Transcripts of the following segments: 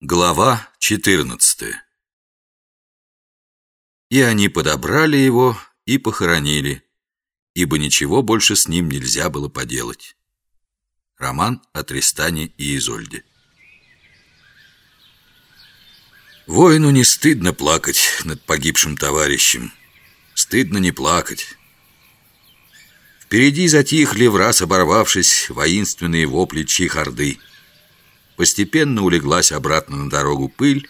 Глава 14 И они подобрали его и похоронили, ибо ничего больше с ним нельзя было поделать. Роман о Тристане и Изольде Воину не стыдно плакать над погибшим товарищем. Стыдно не плакать. Впереди затихли, в раз оборвавшись, воинственные вопли чьих-орды. Постепенно улеглась обратно на дорогу пыль,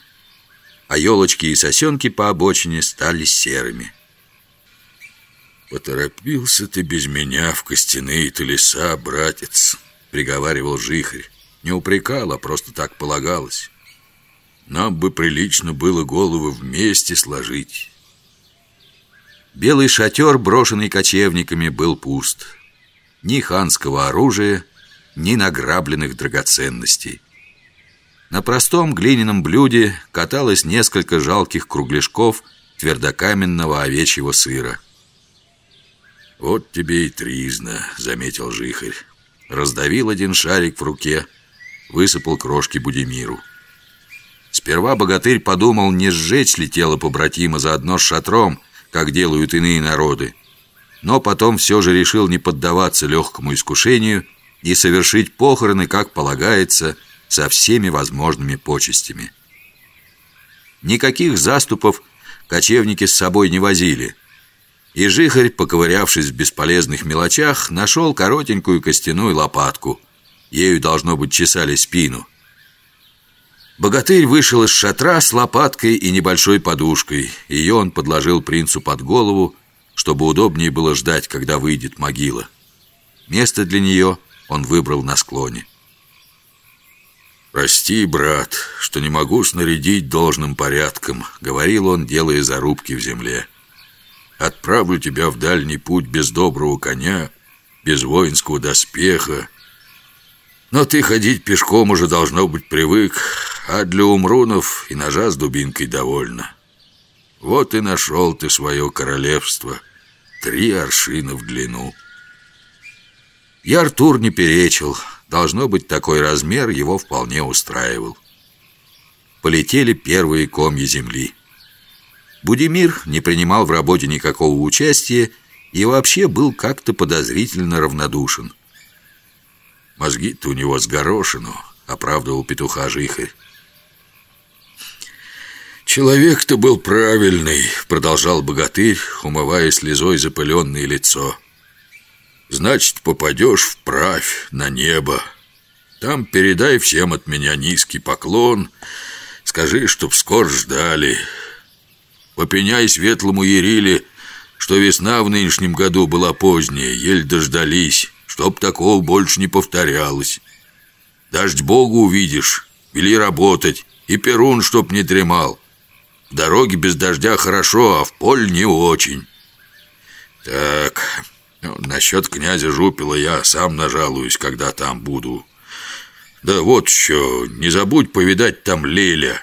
а елочки и сосенки по обочине стали серыми. «Поторопился ты без меня в костяные-то леса, братец», — приговаривал Жихарь. Не упрекал, а просто так полагалось. «Нам бы прилично было головы вместе сложить». Белый шатер, брошенный кочевниками, был пуст. Ни ханского оружия, ни награбленных драгоценностей. На простом глиняном блюде каталось несколько жалких кругляшков твердокаменного овечьего сыра. «Вот тебе и тризна», — заметил Жихарь. Раздавил один шарик в руке, высыпал крошки Будимиру. Сперва богатырь подумал, не сжечь ли тело побратима заодно с шатром, как делают иные народы. Но потом все же решил не поддаваться легкому искушению и совершить похороны, как полагается, — со всеми возможными почестями. Никаких заступов кочевники с собой не возили. И Жихарь, поковырявшись в бесполезных мелочах, нашел коротенькую костяную лопатку. Ею, должно быть, чесали спину. Богатырь вышел из шатра с лопаткой и небольшой подушкой. Ее он подложил принцу под голову, чтобы удобнее было ждать, когда выйдет могила. Место для нее он выбрал на склоне. «Прости, брат, что не могу снарядить должным порядком», — говорил он, делая зарубки в земле. «Отправлю тебя в дальний путь без доброго коня, без воинского доспеха. Но ты ходить пешком уже должно быть привык, а для умрунов и ножа с дубинкой довольно. Вот и нашел ты свое королевство, три аршина в длину». Я Артур не перечил, Должно быть, такой размер его вполне устраивал. Полетели первые комья земли. Будимир не принимал в работе никакого участия и вообще был как-то подозрительно равнодушен. «Мозги-то у него с горошину», — оправдывал петуха Жихарь. «Человек-то был правильный», — продолжал богатырь, умывая слезой запыленное лицо. Значит, попадешь вправь на небо. Там передай всем от меня низкий поклон. Скажи, чтоб скоро ждали. Попеняй светлому Ериле, что весна в нынешнем году была поздняя, еле дождались, чтоб такого больше не повторялось. Дождь Богу увидишь, вели работать, и перун чтоб не дремал. В дороге без дождя хорошо, а в поле не очень. Так... Ну, насчет князя Жупила я сам нажалуюсь, когда там буду. Да вот еще, не забудь повидать там Леля.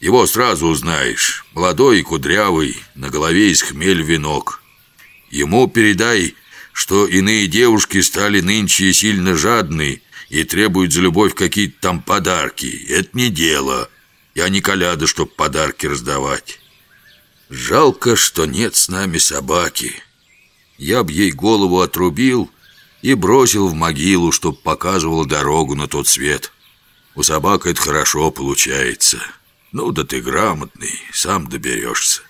Его сразу узнаешь. Молодой и кудрявый, на голове из хмель венок. Ему передай, что иные девушки стали нынче сильно жадны и требуют за любовь какие-то там подарки. Это не дело. Я не коляда, чтоб подарки раздавать. Жалко, что нет с нами собаки» я б ей голову отрубил и бросил в могилу, чтоб показывал дорогу на тот свет. У собак это хорошо получается. Ну да ты грамотный, сам доберешься.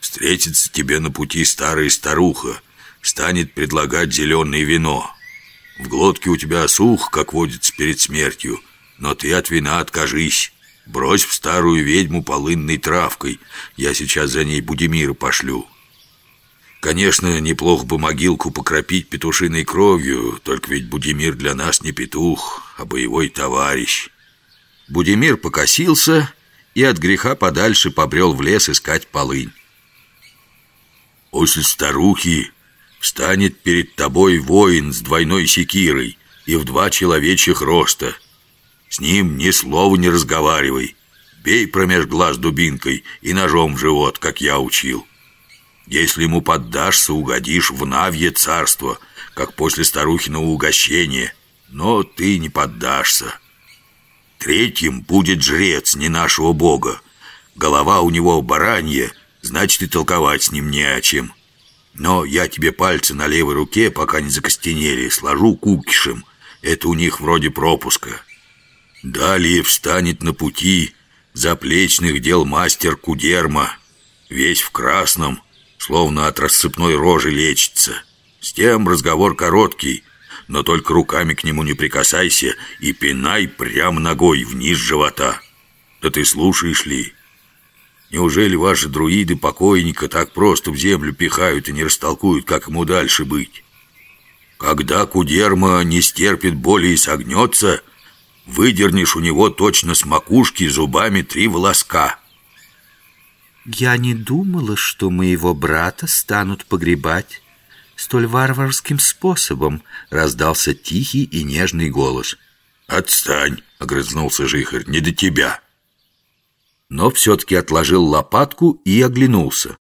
Встретится тебе на пути старая старуха, станет предлагать зеленое вино. В глотке у тебя сух, как водится перед смертью, но ты от вина откажись. Брось в старую ведьму полынной травкой, я сейчас за ней Будимира пошлю». Конечно, неплохо бы могилку покропить петушиной кровью, только ведь Будимир для нас не петух, а боевой товарищ. Будимир покосился и от греха подальше побрел в лес искать полынь. После старухи встанет перед тобой воин с двойной секирой и в два человечьих роста. С ним ни слова не разговаривай. Бей промеж глаз дубинкой и ножом в живот, как я учил. Если ему поддашься, угодишь в Навье царство, как после старухиного угощения. Но ты не поддашься. Третьим будет жрец не нашего бога. Голова у него баранья, значит и толковать с ним не о чем. Но я тебе пальцы на левой руке, пока не закостенели, сложу кукишем. Это у них вроде пропуска. Далее встанет на пути заплечных дел мастер Кудерма, весь в красном, словно от рассыпной рожи лечится. С тем разговор короткий, но только руками к нему не прикасайся и пинай прямо ногой вниз живота. Да ты слушаешь ли? Неужели ваши друиды покойника так просто в землю пихают и не растолкуют, как ему дальше быть? Когда кудерма не стерпит боли и согнется, выдернешь у него точно с макушки зубами три волоска. Я не думала, что моего брата станут погребать столь варварским способом, раздался тихий и нежный голос. «Отстань!» — огрызнулся Жихарь. «Не до тебя!» но все-таки отложил лопатку и оглянулся.